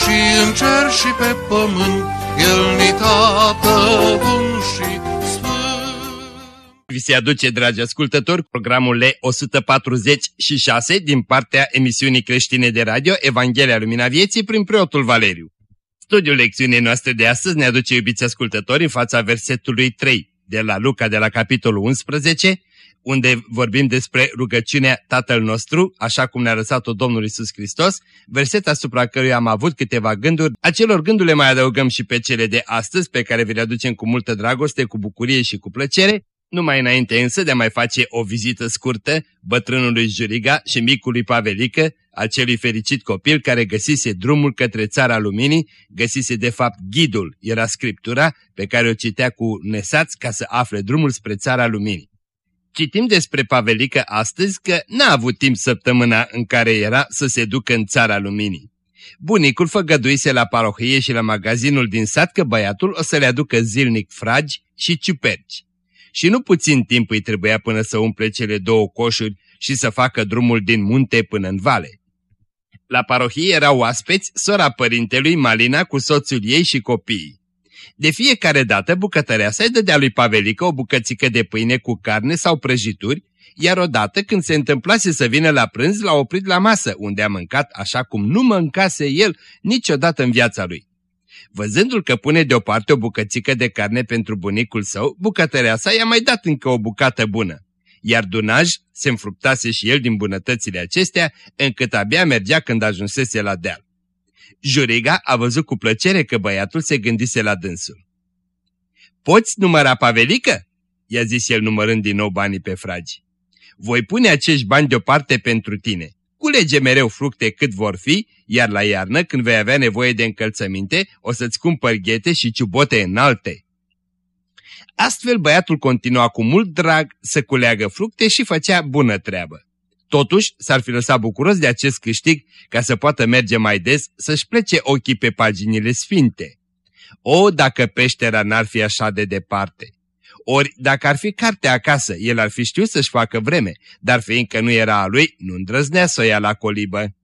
și în cer și pe pământ, El ni tată bun și vi se aduce, dragi ascultători, programul L146 din partea emisiunii creștine de radio Evanghelia Lumina Vieții prin preotul Valeriu. Studiul lecțiunii noastre de astăzi ne aduce, iubiți ascultători, în fața versetului 3 de la Luca, de la capitolul 11, unde vorbim despre rugăciunea Tatăl nostru, așa cum ne-a lăsat-o Domnul Isus Hristos, verset asupra căruia am avut câteva gânduri. Acelor gânduri le mai adăugăm și pe cele de astăzi, pe care vi le aducem cu multă dragoste, cu bucurie și cu plăcere, numai înainte însă de a mai face o vizită scurtă bătrânului Juriga și micului Pavelică, acelui fericit copil care găsise drumul către țara luminii, găsise de fapt ghidul, era scriptura pe care o citea cu nesați ca să afle drumul spre țara luminii. Citim despre Pavelică astăzi că n-a avut timp săptămâna în care era să se ducă în țara luminii. Bunicul făgăduise la parohie și la magazinul din sat că băiatul o să le aducă zilnic fragi și ciuperci și nu puțin timp îi trebuia până să umple cele două coșuri și să facă drumul din munte până în vale. La parohie erau oaspeți sora părintelui Malina cu soțul ei și copiii. De fiecare dată bucătărea să-i dădea lui Pavelică o bucățică de pâine cu carne sau prăjituri, iar odată când se întâmplase să vină la prânz, l-a oprit la masă, unde a mâncat așa cum nu mâncase el niciodată în viața lui. Văzându-l că pune deoparte o bucățică de carne pentru bunicul său, bucătărea sa i-a mai dat încă o bucată bună. Iar Dunaj se înfruptase și el din bunătățile acestea, încât abia mergea când ajunsese la deal. Juriga a văzut cu plăcere că băiatul se gândise la dânsul. Poți număra pavelică?" i-a zis el numărând din nou banii pe fragi. Voi pune acești bani deoparte pentru tine. Culege mereu fructe cât vor fi, iar la iarnă, când vei avea nevoie de încălțăminte, o să-ți cumpăr ghete și ciubote înalte. Astfel băiatul continua cu mult drag să culeagă fructe și făcea bună treabă. Totuși, s-ar fi lăsat bucuros de acest câștig ca să poată merge mai des să-și plece ochii pe paginile sfinte. O, dacă peștera n-ar fi așa de departe! Ori, dacă ar fi cartea acasă, el ar fi știut să-și facă vreme, dar fiindcă nu era a lui, nu îndrăznea să o ia la colibă.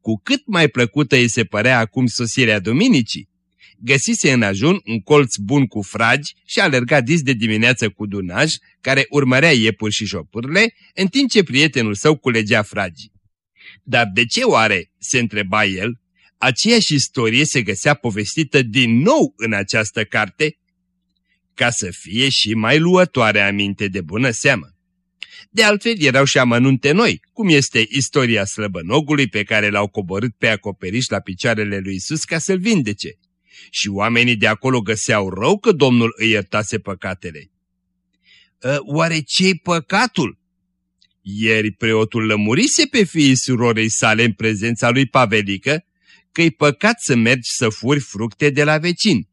Cu cât mai plăcută îi se părea acum sosirea duminicii, găsise în ajun un colț bun cu fragi și alerga dis de dimineață cu dunaj, care urmărea iepuri și șopârle, în timp ce prietenul său culegea fragi. Dar de ce oare, se întreba el, aceeași istorie se găsea povestită din nou în această carte, ca să fie și mai luătoare aminte de bună seamă. De altfel erau și amănunte noi, cum este istoria slăbănogului pe care l-au coborât pe acoperiș la picioarele lui Isus ca să-l vindece. Și oamenii de acolo găseau rău că Domnul îi iertase păcatele. Ă, oare ce-i păcatul? Ieri preotul lămurise pe fiii surorei sale în prezența lui Pavelică că-i păcat să mergi să furi fructe de la vecini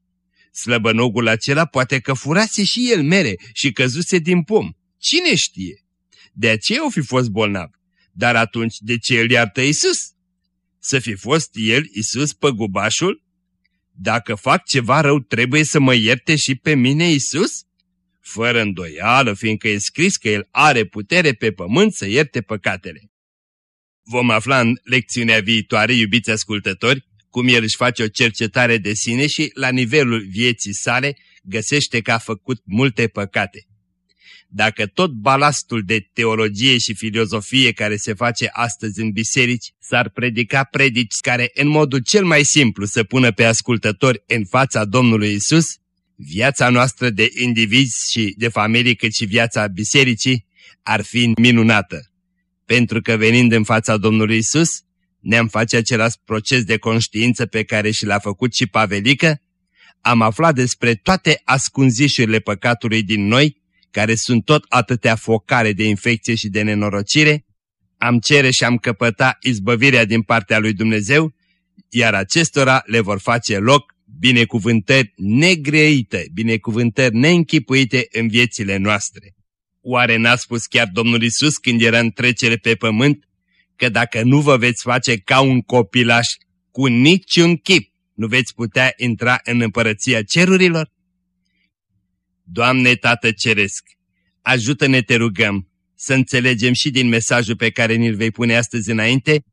Slăbănogul acela poate că furase și el mere și căzuse din pom. Cine știe? De aceea o fi fost bolnav. Dar atunci de ce îl iartă Isus? Să fi fost el, Isus, păgubașul? Dacă fac ceva rău, trebuie să mă ierte și pe mine, Isus? Fără îndoială, fiindcă e scris că el are putere pe pământ să ierte păcatele. Vom afla în lecțiunea viitoare, iubiți ascultători, cum el își face o cercetare de sine și, la nivelul vieții sale, găsește că a făcut multe păcate. Dacă tot balastul de teologie și filozofie care se face astăzi în biserici s-ar predica predici care în modul cel mai simplu să pună pe ascultători în fața Domnului Isus, viața noastră de indivizi și de familie cât și viața bisericii ar fi minunată. Pentru că venind în fața Domnului Isus, ne-am face același proces de conștiință pe care și l-a făcut și Pavelică? Am aflat despre toate ascunzișurile păcatului din noi, care sunt tot atâtea focare de infecție și de nenorocire? Am cere și am căpăta izbăvirea din partea lui Dumnezeu iar acestora le vor face loc binecuvântări negreite, binecuvântări neînchipuite în viețile noastre. Oare n-a spus chiar Domnul Isus când era în trecere pe pământ că dacă nu vă veți face ca un copilaș, cu niciun chip nu veți putea intra în împărăția cerurilor? Doamne Tată Ceresc, ajută-ne te rugăm să înțelegem și din mesajul pe care ni-l vei pune astăzi înainte,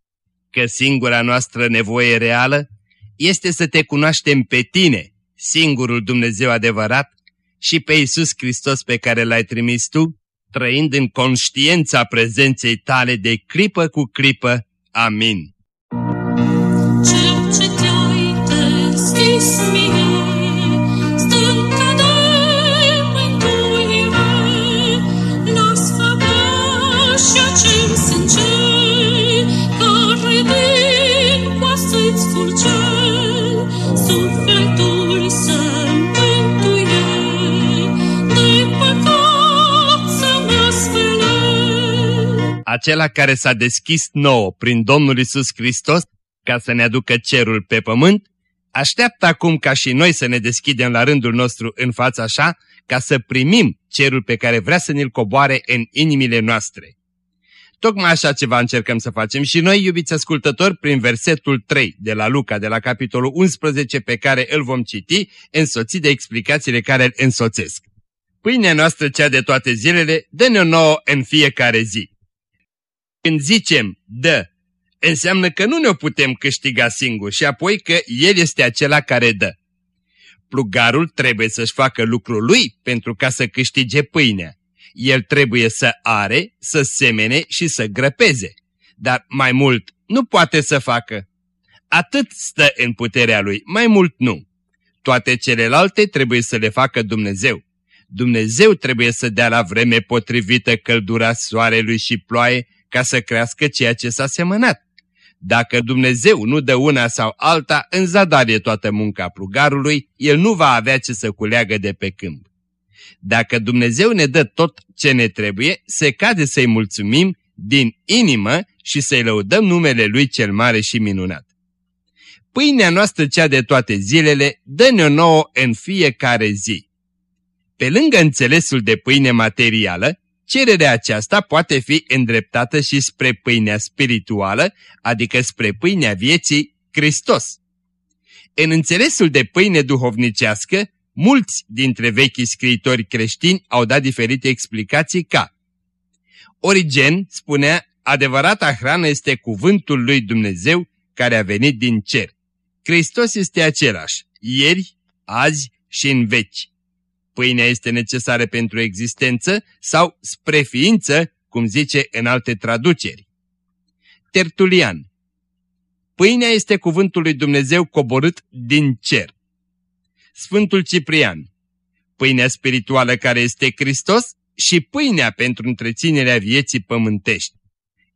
că singura noastră nevoie reală este să te cunoaștem pe tine, singurul Dumnezeu adevărat, și pe Iisus Hristos pe care l-ai trimis tu, trăind în conștiența prezenței tale de clipă cu clipă. Amin. Ce, ce te-ai deschis mie acela care s-a deschis nouă prin Domnul Isus Hristos ca să ne aducă cerul pe pământ, așteaptă acum ca și noi să ne deschidem la rândul nostru în fața așa, ca să primim cerul pe care vrea să ne-l coboare în inimile noastre. Tocmai așa ceva încercăm să facem și noi, iubiți ascultători, prin versetul 3 de la Luca, de la capitolul 11, pe care îl vom citi, însoțit de explicațiile care îl însoțesc. Pâinea noastră, cea de toate zilele, dă-ne-o nouă în fiecare zi. Când zicem dă, înseamnă că nu ne-o putem câștiga singur și apoi că El este acela care dă. Plugarul trebuie să-și facă lucrul lui pentru ca să câștige pâinea. El trebuie să are, să semene și să grăpeze, dar mai mult nu poate să facă. Atât stă în puterea lui, mai mult nu. Toate celelalte trebuie să le facă Dumnezeu. Dumnezeu trebuie să dea la vreme potrivită căldura soarelui și ploaie ca să crească ceea ce s-a semănat. Dacă Dumnezeu nu dă una sau alta, în zadar e toată munca plugarului, el nu va avea ce să culeagă de pe câmp. Dacă Dumnezeu ne dă tot ce ne trebuie, se cade să-i mulțumim din inimă și să-i lăudăm numele Lui cel mare și minunat. Pâinea noastră cea de toate zilele, dă-ne-o nouă în fiecare zi. Pe lângă înțelesul de pâine materială, cererea aceasta poate fi îndreptată și spre pâinea spirituală, adică spre pâinea vieții Hristos. În înțelesul de pâine duhovnicească, mulți dintre vechii scriitori creștini au dat diferite explicații ca Origen spunea, adevărata hrană este cuvântul lui Dumnezeu care a venit din cer. Hristos este același, ieri, azi și în veci pâinea este necesară pentru existență sau spre ființă, cum zice în alte traduceri. Tertulian Pâinea este cuvântul lui Dumnezeu coborât din cer. Sfântul Ciprian Pâinea spirituală care este Hristos și pâinea pentru întreținerea vieții pământești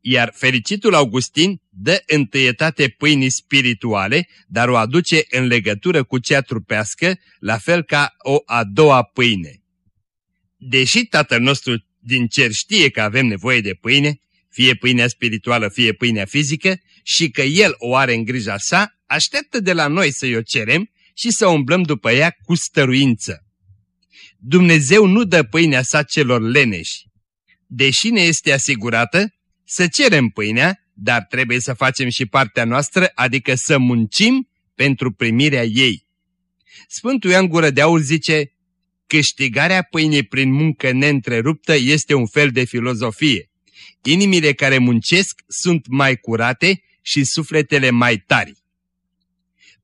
iar fericitul Augustin dă întâietate pâinii spirituale, dar o aduce în legătură cu cea trupească, la fel ca o a doua pâine. Deși Tatăl nostru din cer știe că avem nevoie de pâine, fie pâinea spirituală, fie pâinea fizică, și că El o are în grija sa, așteaptă de la noi să-i o cerem și să umblăm după ea cu stăruință. Dumnezeu nu dă pâinea sa celor leneși. Deși ne este asigurată, să cerem pâinea, dar trebuie să facem și partea noastră, adică să muncim pentru primirea ei. Sfântul Ioan Gură de Aur zice, câștigarea pâinii prin muncă neîntreruptă este un fel de filozofie. Inimile care muncesc sunt mai curate și sufletele mai tari.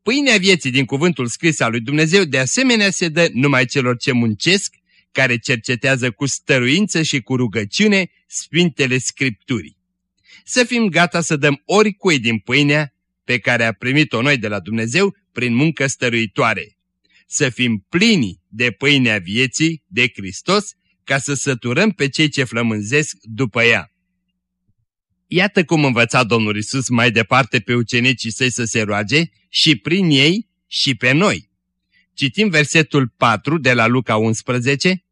Pâinea vieții din cuvântul scris al lui Dumnezeu de asemenea se dă numai celor ce muncesc, care cercetează cu stăruință și cu rugăciune Sfintele Scripturii să fim gata să dăm oricui din pâinea pe care a primit-o noi de la Dumnezeu prin muncă stăruitoare. Să fim plini de pâinea vieții, de Hristos, ca să săturăm pe cei ce flămânzesc după ea. Iată cum învăța Domnul Isus mai departe pe ucenicii săi să se roage și prin ei și pe noi. Citim versetul 4 de la Luca 11.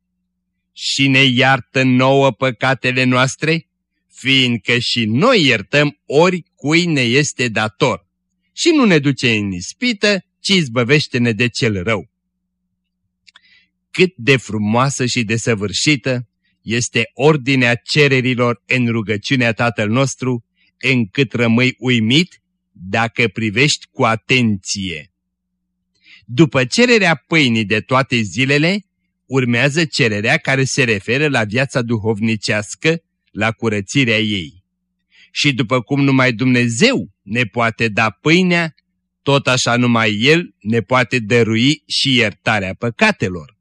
Și ne iartă nouă păcatele noastre, fiindcă și noi iertăm oricui ne este dator. și nu ne duce în ispită, ci izbăvește-ne de cel rău. Cât de frumoasă și de săvârșită este ordinea cererilor în rugăciunea Tatăl nostru, încât rămâi uimit dacă privești cu atenție. După cererea pâinii de toate zilele, urmează cererea care se referă la viața duhovnicească, la curățirea ei. Și după cum numai Dumnezeu ne poate da pâinea, tot așa numai El ne poate dărui și iertarea păcatelor.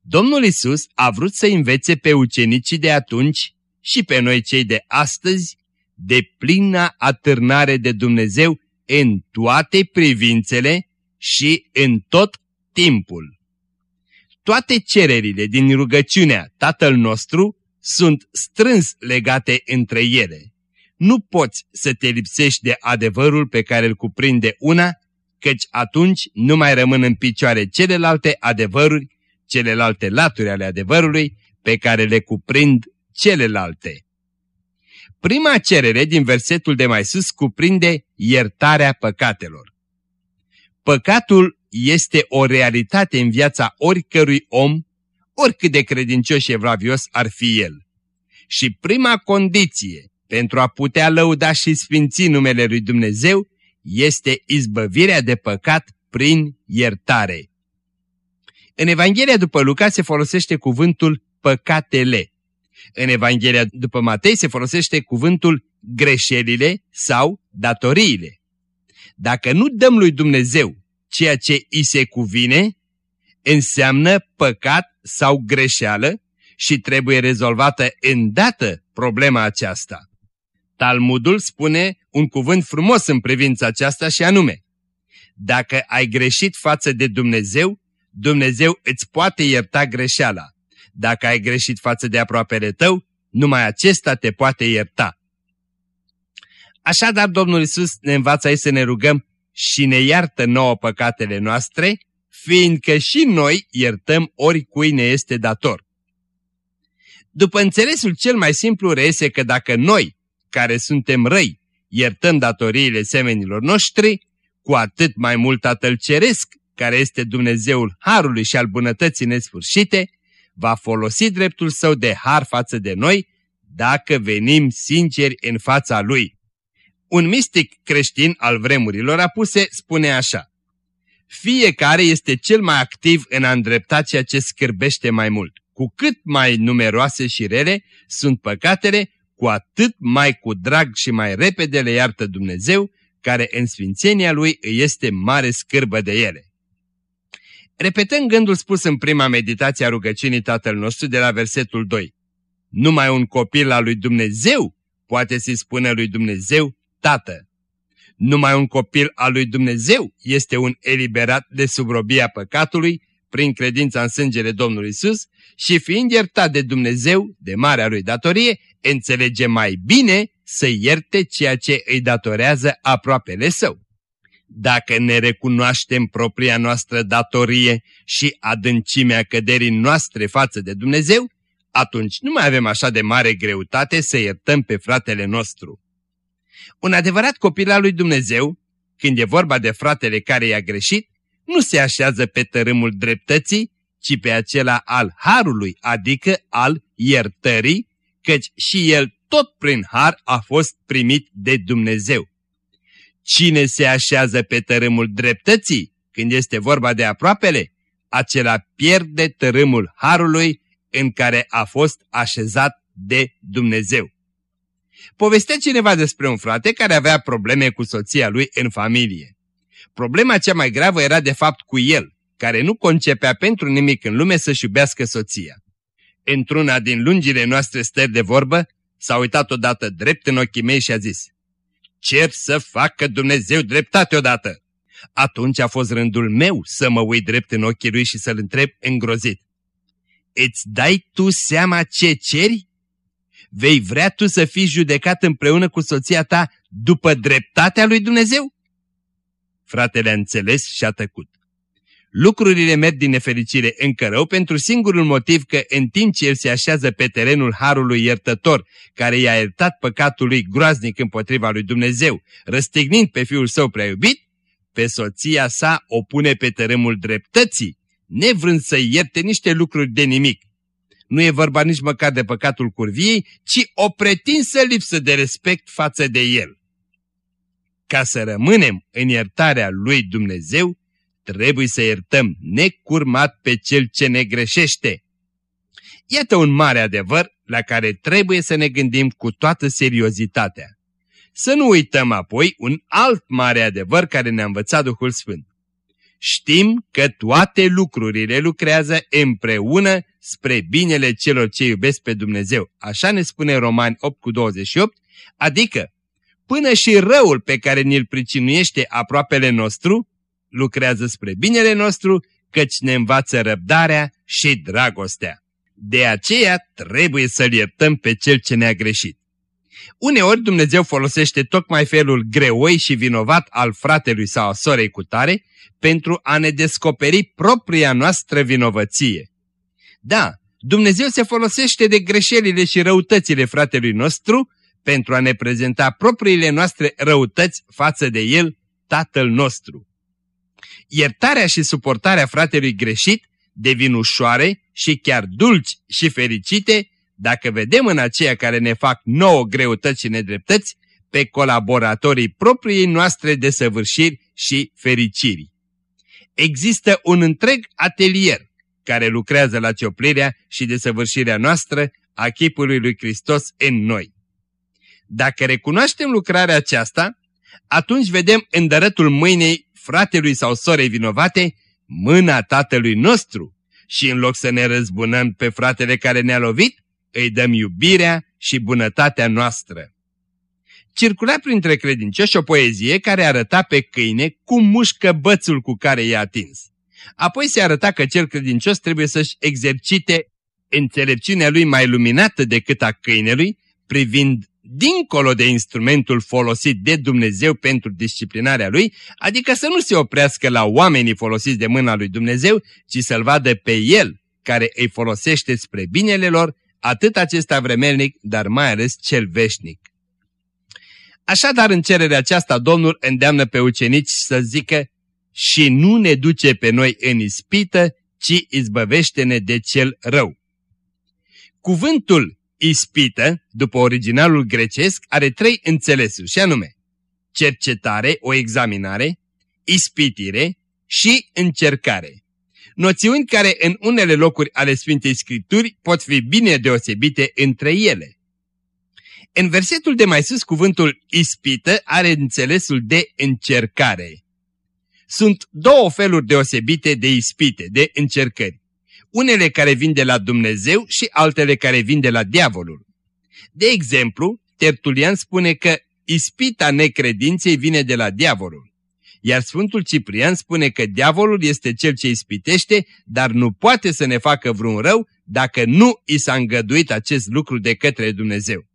Domnul Isus a vrut să învețe pe ucenicii de atunci și pe noi cei de astăzi de plină atârnare de Dumnezeu în toate privințele și în tot timpul. Toate cererile din rugăciunea Tatăl nostru sunt strâns legate între ele. Nu poți să te lipsești de adevărul pe care îl cuprinde una, căci atunci nu mai rămân în picioare celelalte adevăruri, celelalte laturi ale adevărului pe care le cuprind celelalte. Prima cerere din versetul de mai sus cuprinde iertarea păcatelor. Păcatul este o realitate în viața oricărui om, oricât de credincios și evravios ar fi el. Și prima condiție pentru a putea lăuda și sfinți numele lui Dumnezeu este izbăvirea de păcat prin iertare. În Evanghelia după Luca se folosește cuvântul păcatele. În Evanghelia după Matei se folosește cuvântul greșelile sau datoriile. Dacă nu dăm lui Dumnezeu ceea ce îi se cuvine, înseamnă păcat sau greșeală și trebuie rezolvată îndată problema aceasta. Talmudul spune un cuvânt frumos în privința aceasta și anume, dacă ai greșit față de Dumnezeu, Dumnezeu îți poate ierta greșeala. Dacă ai greșit față de aproapele tău, numai acesta te poate ierta. Așadar, Domnul Isus ne învață aici să ne rugăm și ne iartă nouă păcatele noastre, fiindcă și noi iertăm oricui ne este dator. După înțelesul cel mai simplu reiese că dacă noi, care suntem răi, iertăm datoriile semenilor noștri, cu atât mai mult Tatăl Ceresc, care este Dumnezeul Harului și al bunătății nesfârșite, va folosi dreptul său de har față de noi, dacă venim sinceri în fața Lui. Un mistic creștin al vremurilor apuse spune așa, Fiecare este cel mai activ în a îndrepta ceea ce scârbește mai mult. Cu cât mai numeroase și rele sunt păcatele, cu atât mai cu drag și mai repede le iartă Dumnezeu, care în sfințenia Lui îi este mare scârbă de ele. Repetând gândul spus în prima meditație a rugăciunii Tatăl nostru de la versetul 2. Numai un copil al lui Dumnezeu poate să-i spună lui Dumnezeu, Tată. Numai un copil al lui Dumnezeu este un eliberat de subrobia păcatului prin credința în sângele Domnului Isus și fiind iertat de Dumnezeu de marea lui datorie, înțelege mai bine să ierte ceea ce îi datorează aproapele său. Dacă ne recunoaștem propria noastră datorie și adâncimea căderii noastre față de Dumnezeu, atunci nu mai avem așa de mare greutate să iertăm pe fratele nostru. Un adevărat copil al lui Dumnezeu, când e vorba de fratele care i-a greșit, nu se așează pe tărâmul dreptății, ci pe acela al harului, adică al iertării, căci și el tot prin har a fost primit de Dumnezeu. Cine se așează pe tărâmul dreptății, când este vorba de aproapele, acela pierde tărâmul harului în care a fost așezat de Dumnezeu. Povestea cineva despre un frate care avea probleme cu soția lui în familie. Problema cea mai gravă era de fapt cu el, care nu concepea pentru nimic în lume să-și iubească soția. Într-una din lungile noastre stări de vorbă, s-a uitat odată drept în ochii mei și a zis, Cer să facă Dumnezeu dreptate odată. Atunci a fost rândul meu să mă uit drept în ochii lui și să-l întreb îngrozit. Îți dai tu seama ce ceri? Vei vrea tu să fii judecat împreună cu soția ta după dreptatea lui Dumnezeu? Fratele a înțeles și a tăcut. Lucrurile merg din nefericire încă rău pentru singurul motiv că în timp ce el se așează pe terenul Harului iertător, care i-a iertat păcatul lui groaznic împotriva lui Dumnezeu, răstignind pe fiul său prea iubit, pe soția sa o pune pe tărâmul dreptății, nevrând să ierte niște lucruri de nimic. Nu e vorba nici măcar de păcatul curviei, ci o pretinsă lipsă de respect față de el. Ca să rămânem în iertarea lui Dumnezeu, trebuie să iertăm necurmat pe cel ce ne greșește. Iată un mare adevăr la care trebuie să ne gândim cu toată seriozitatea. Să nu uităm apoi un alt mare adevăr care ne-a învățat Duhul Sfânt. Știm că toate lucrurile lucrează împreună spre binele celor ce iubesc pe Dumnezeu. Așa ne spune Romani 8 cu 28, adică până și răul pe care ni-l pricinuiește aproapele nostru, lucrează spre binele nostru, căci ne învață răbdarea și dragostea. De aceea trebuie să-l iertăm pe cel ce ne-a greșit. Uneori Dumnezeu folosește tocmai felul greoi și vinovat al fratelui sau a sorei cu tare pentru a ne descoperi propria noastră vinovăție. Da, Dumnezeu se folosește de greșelile și răutățile fratelui nostru pentru a ne prezenta propriile noastre răutăți față de El, Tatăl nostru. Iertarea și suportarea fratelui greșit devin ușoare și chiar dulci și fericite dacă vedem în aceia care ne fac nouă greutăți și nedreptăți pe colaboratorii propriei noastre desăvârșiri și fericiri. Există un întreg atelier care lucrează la cioplirea și desăvârșirea noastră a chipului lui Hristos în noi. Dacă recunoaștem lucrarea aceasta, atunci vedem în dărătul mâinei fratelui sau sorei vinovate mâna tatălui nostru și în loc să ne răzbunăm pe fratele care ne-a lovit, îi dăm iubirea și bunătatea noastră. Circula printre credincioși o poezie care arăta pe câine cum mușcă bățul cu care i-a atins. Apoi se arăta că cel credincios trebuie să-și exercite înțelepciunea lui mai luminată decât a câinelui, privind dincolo de instrumentul folosit de Dumnezeu pentru disciplinarea lui, adică să nu se oprească la oamenii folosiți de mâna lui Dumnezeu, ci să-l vadă pe el, care îi folosește spre binele lor, atât acesta vremelnic, dar mai ales cel veșnic. Așadar, în cererea aceasta, Domnul îndeamnă pe ucenici să zică și nu ne duce pe noi în ispită, ci izbăvește-ne de cel rău. Cuvântul ispită, după originalul grecesc, are trei înțelesuri, și anume cercetare, o examinare, ispitire și încercare. Noțiuni care în unele locuri ale Sfintei Scripturi pot fi bine deosebite între ele. În versetul de mai sus, cuvântul ispită are înțelesul de încercare. Sunt două feluri deosebite de ispite, de încercări unele care vin de la Dumnezeu și altele care vin de la diavolul. De exemplu, Tertulian spune că ispita necredinței vine de la diavolul. Iar Sfântul Ciprian spune că diavolul este cel ce ispitește, dar nu poate să ne facă vreun rău dacă nu i s-a îngăduit acest lucru de către Dumnezeu.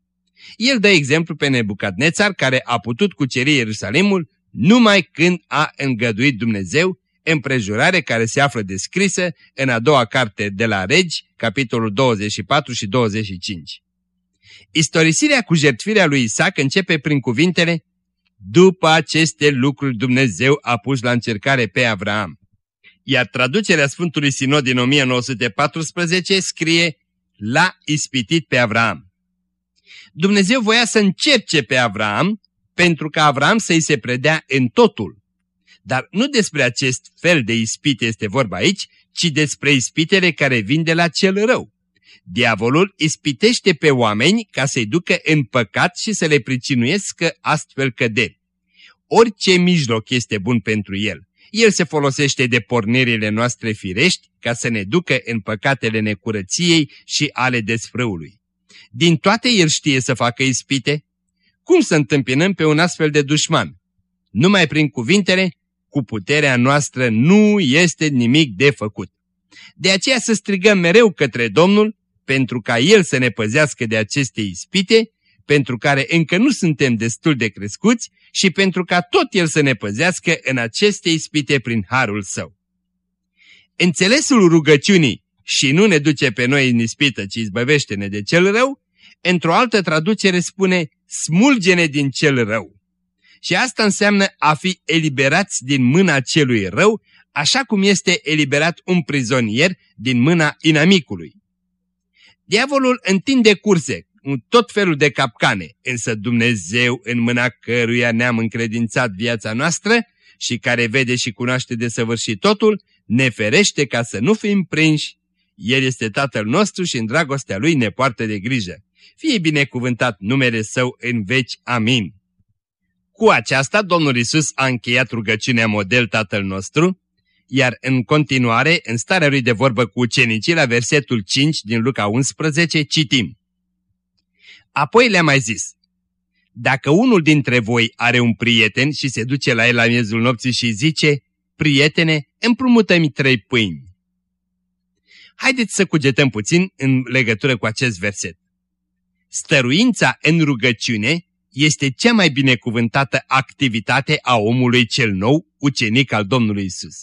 El dă exemplu pe Nebucadnețar care a putut cuceri Ierusalimul numai când a îngăduit Dumnezeu împrejurare care se află descrisă în a doua carte de la Regi, capitolul 24 și 25. Istorisirea cu jertfirea lui Isaac începe prin cuvintele După aceste lucruri Dumnezeu a pus la încercare pe Avraam. Iar traducerea Sfântului Sinod din 1914 scrie L-a ispitit pe Avraam. Dumnezeu voia să încerce pe Avraam pentru ca Avraam să-i se predea în totul. Dar nu despre acest fel de ispite este vorba aici, ci despre ispitele care vin de la cel rău. Diavolul ispitește pe oameni ca să-i ducă în păcat și să le pricinuiescă astfel căderi. Orice mijloc este bun pentru el. El se folosește de pornirile noastre firești ca să ne ducă în păcatele necurăției și ale desfrâului. Din toate el știe să facă ispite. Cum să întâmpinăm pe un astfel de dușman? Numai prin cuvintele, cu puterea noastră nu este nimic de făcut. De aceea să strigăm mereu către Domnul, pentru ca El să ne păzească de aceste ispite, pentru care încă nu suntem destul de crescuți și pentru ca tot El să ne păzească în aceste ispite prin harul Său. Înțelesul rugăciunii și nu ne duce pe noi în ispită, ci izbăvește-ne de cel rău, într-o altă traducere spune smulge-ne din cel rău. Și asta înseamnă a fi eliberați din mâna celui rău, așa cum este eliberat un prizonier din mâna inamicului. Diavolul întinde curse, tot felul de capcane, însă Dumnezeu, în mâna căruia ne-am încredințat viața noastră și care vede și cunoaște de săvârșit totul, ne ferește ca să nu fim prinși. El este Tatăl nostru și în dragostea Lui ne poartă de grijă. Fie binecuvântat numele Său în veci. Amin. Cu aceasta, Domnul Isus a încheiat rugăciunea model Tatăl nostru, iar în continuare, în starea lui de vorbă cu ucenicii, la versetul 5 din Luca 11, citim. Apoi le-a mai zis, Dacă unul dintre voi are un prieten și se duce la el la miezul nopții și zice, Prietene, împrumută-mi trei pâini. Haideți să cugetăm puțin în legătură cu acest verset. Stăruința în rugăciune este cea mai binecuvântată activitate a omului cel nou, ucenic al Domnului Isus.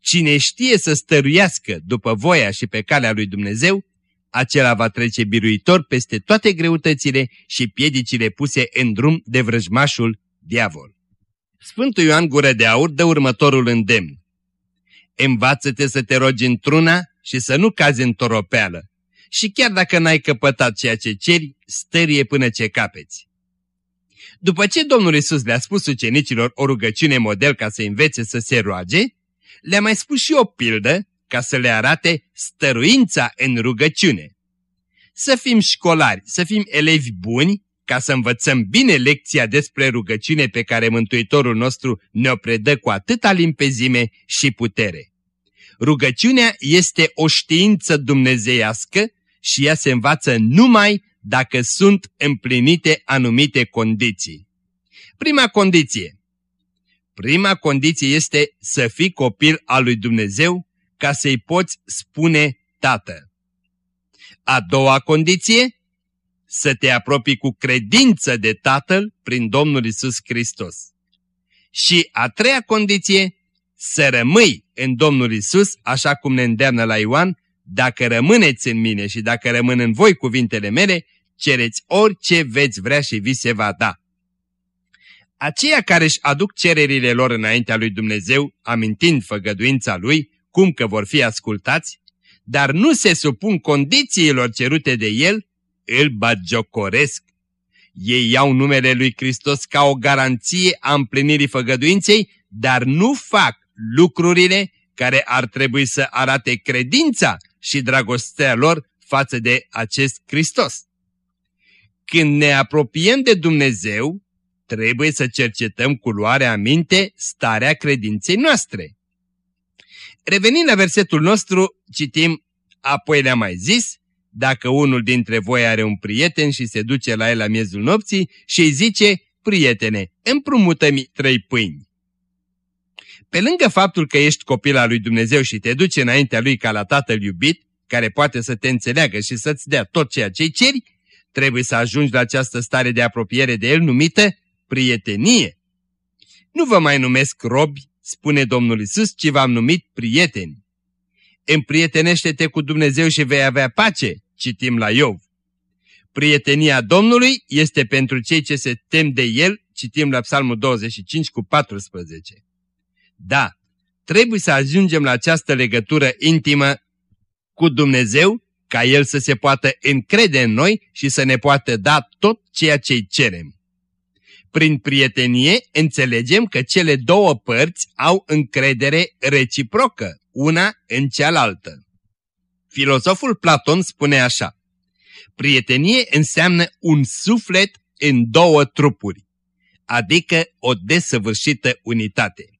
Cine știe să stăruiască după voia și pe calea lui Dumnezeu, acela va trece biruitor peste toate greutățile și piedicile puse în drum de vrăjmașul diavol. Sfântul Ioan Gură de Aur dă următorul îndemn. Învață-te să te rogi într-una și să nu cazi în toropeală. Și chiar dacă n-ai căpătat ceea ce ceri, stărie până ce capeți. După ce Domnul Isus le-a spus ucenicilor o rugăciune model ca să învețe să se roage, le-a mai spus și o pildă ca să le arate stăruința în rugăciune. Să fim școlari, să fim elevi buni, ca să învățăm bine lecția despre rugăciune pe care Mântuitorul nostru ne-o predă cu atâta limpezime și putere. Rugăciunea este o știință dumnezeiască și ea se învață numai dacă sunt împlinite anumite condiții. Prima condiție. Prima condiție este să fii copil al lui Dumnezeu ca să-i poți spune tată. A doua condiție, să te apropii cu credință de Tatăl prin Domnul Isus Hristos. Și a treia condiție, să rămâi în Domnul Isus, așa cum ne îndeamnă la Ioan, dacă rămâneți în mine și dacă rămân în voi cuvintele mele, cereți orice veți vrea și vi se va da. Aceia care își aduc cererile lor înaintea lui Dumnezeu, amintind făgăduința lui, cum că vor fi ascultați, dar nu se supun condițiilor cerute de el, îl bagiocoresc. Ei iau numele lui Hristos ca o garanție a împlinirii făgăduinței, dar nu fac lucrurile care ar trebui să arate credința și dragostea lor față de acest Hristos. Când ne apropiem de Dumnezeu, trebuie să cercetăm cu luarea minte starea credinței noastre. Revenind la versetul nostru, citim, apoi le-a mai zis, dacă unul dintre voi are un prieten și se duce la el la miezul nopții și îi zice, prietene, împrumută-mi trei pâini. Pe lângă faptul că ești copil al lui Dumnezeu și te duci înaintea lui ca la tatăl iubit, care poate să te înțeleagă și să-ți dea tot ceea ce ceri, trebuie să ajungi la această stare de apropiere de el numită prietenie. Nu vă mai numesc robi, spune Domnul Isus, ci v-am numit prieteni. Împrietenește-te cu Dumnezeu și vei avea pace, citim la Iov. Prietenia Domnului este pentru cei ce se tem de El, citim la Psalmul 25 cu 14. Da, trebuie să ajungem la această legătură intimă cu Dumnezeu, ca El să se poată încrede în noi și să ne poată da tot ceea ce cerem. Prin prietenie înțelegem că cele două părți au încredere reciprocă, una în cealaltă. Filosoful Platon spune așa, prietenie înseamnă un suflet în două trupuri, adică o desăvârșită unitate.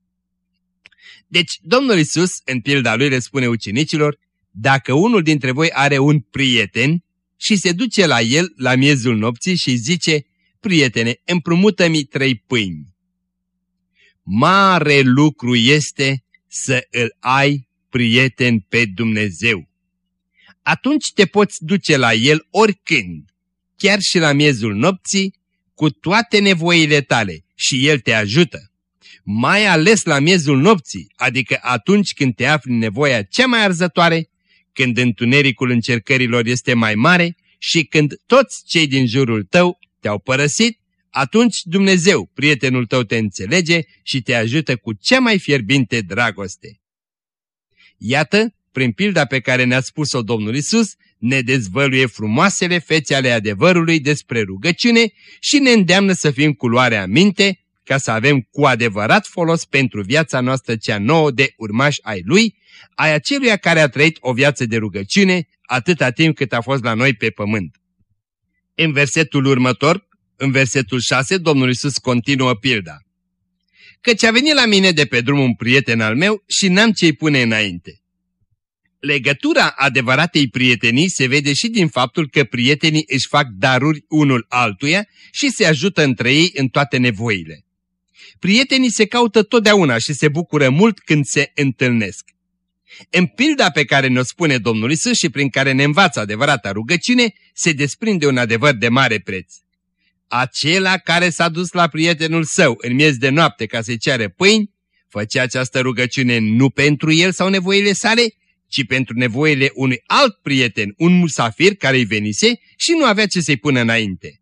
Deci, Domnul Isus, în pilda lui, le spune ucenicilor, dacă unul dintre voi are un prieten și se duce la el la miezul nopții și zice, prietene, împrumută-mi trei pâini. Mare lucru este să îl ai prieten pe Dumnezeu. Atunci te poți duce la el oricând, chiar și la miezul nopții, cu toate nevoile tale și el te ajută. Mai ales la miezul nopții, adică atunci când te afli în nevoia cea mai arzătoare, când întunericul încercărilor este mai mare și când toți cei din jurul tău te-au părăsit, atunci Dumnezeu, prietenul tău, te înțelege și te ajută cu cea mai fierbinte dragoste. Iată, prin pilda pe care ne-a spus-o Domnul Isus, ne dezvăluie frumoasele fețe ale adevărului despre rugăciune și ne îndeamnă să fim cu luarea minte, ca să avem cu adevărat folos pentru viața noastră cea nouă de urmași ai Lui, ai aceluia care a trăit o viață de rugăciune atâta timp cât a fost la noi pe pământ. În versetul următor, în versetul 6, Domnul Isus continuă pilda. Căci a venit la mine de pe drum un prieten al meu și n-am ce-i pune înainte. Legătura adevăratei prietenii se vede și din faptul că prietenii își fac daruri unul altuia și se ajută între ei în toate nevoile. Prietenii se caută totdeauna și se bucură mult când se întâlnesc. În pilda pe care ne-o spune Domnul Isus și prin care ne învață adevărata rugăciune, se desprinde un adevăr de mare preț. Acela care s-a dus la prietenul său în miez de noapte ca să-i ceară pâini, făcea această rugăciune nu pentru el sau nevoile sale, ci pentru nevoile unui alt prieten, un musafir care îi venise și nu avea ce să-i pună înainte.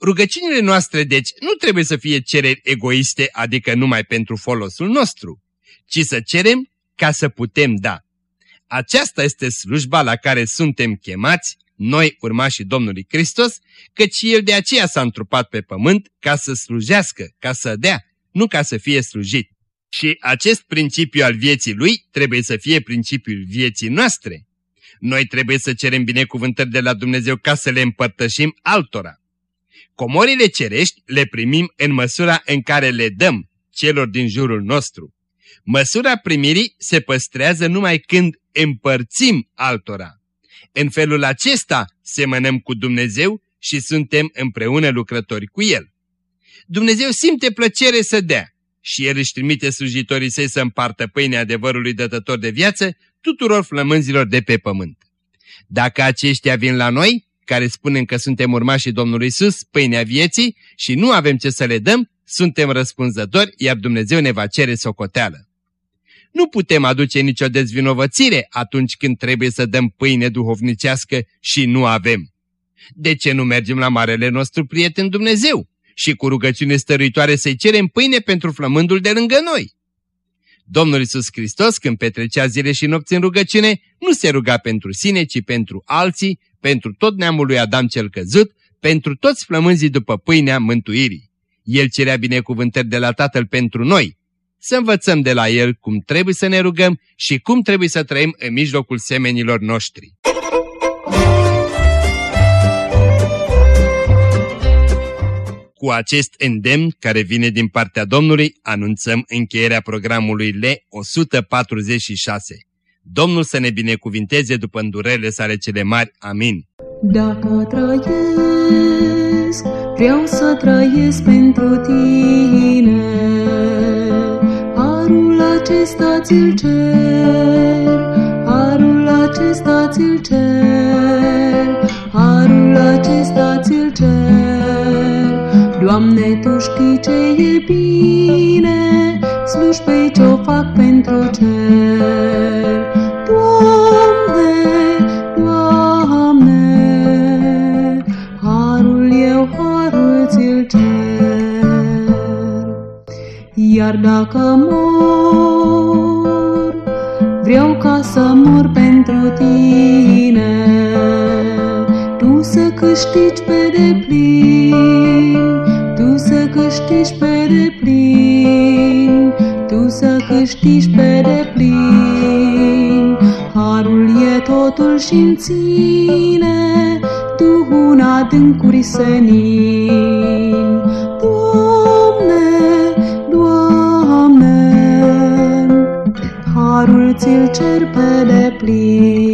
Rugăciunile noastre, deci, nu trebuie să fie cereri egoiste, adică numai pentru folosul nostru, ci să cerem ca să putem da. Aceasta este slujba la care suntem chemați, noi urmașii Domnului Hristos, căci El de aceea s-a întrupat pe pământ ca să slujească, ca să dea, nu ca să fie slujit. Și acest principiu al vieții Lui trebuie să fie principiul vieții noastre. Noi trebuie să cerem binecuvântări de la Dumnezeu ca să le împărtășim altora. Comorile cerești le primim în măsura în care le dăm celor din jurul nostru. Măsura primirii se păstrează numai când împărțim altora. În felul acesta semănăm cu Dumnezeu și suntem împreună lucrători cu El. Dumnezeu simte plăcere să dea și El își trimite slujitorii săi să împartă pâinea adevărului dătător de viață tuturor flămânzilor de pe pământ. Dacă aceștia vin la noi, care spunem că suntem urmașii Domnului Isus, pâinea vieții, și nu avem ce să le dăm, suntem răspunzători, iar Dumnezeu ne va cere socoteală. Nu putem aduce nicio dezvinovățire atunci când trebuie să dăm pâine duhovnicească și nu avem. De ce nu mergem la marele nostru prieten Dumnezeu și cu rugăciune stăruitoare să-i cerem pâine pentru flămândul de lângă noi? Domnul Isus Hristos, când petrecea zile și nopți în rugăciune, nu se ruga pentru sine, ci pentru alții, pentru tot neamul lui Adam cel căzut, pentru toți flămânzii după pâinea mântuirii. El cerea binecuvântări de la Tatăl pentru noi, să învățăm de la El cum trebuie să ne rugăm și cum trebuie să trăim în mijlocul semenilor noștri. Cu acest îndemn care vine din partea Domnului, anunțăm încheierea programului L146. Domnul să ne binecuvinteze după îndurele sale cele mari. Amin. Dacă trăiesc, vreau să trăiesc pentru tine. Harul acesta ți-l cer, harul acesta ți-l cer, harul acesta ți-l cer. Doamne, Tu știi ce e bine, slujbei ce-o fac pentru cer. Iar dacă mor, vreau ca să mor pentru tine, tu să câștigi pe deplin, tu să câștigi pe deplin, tu să câștigi pe deplin. Harul e totul și în ține, tu un adâncuri senin. Ți-l cer pe deplin.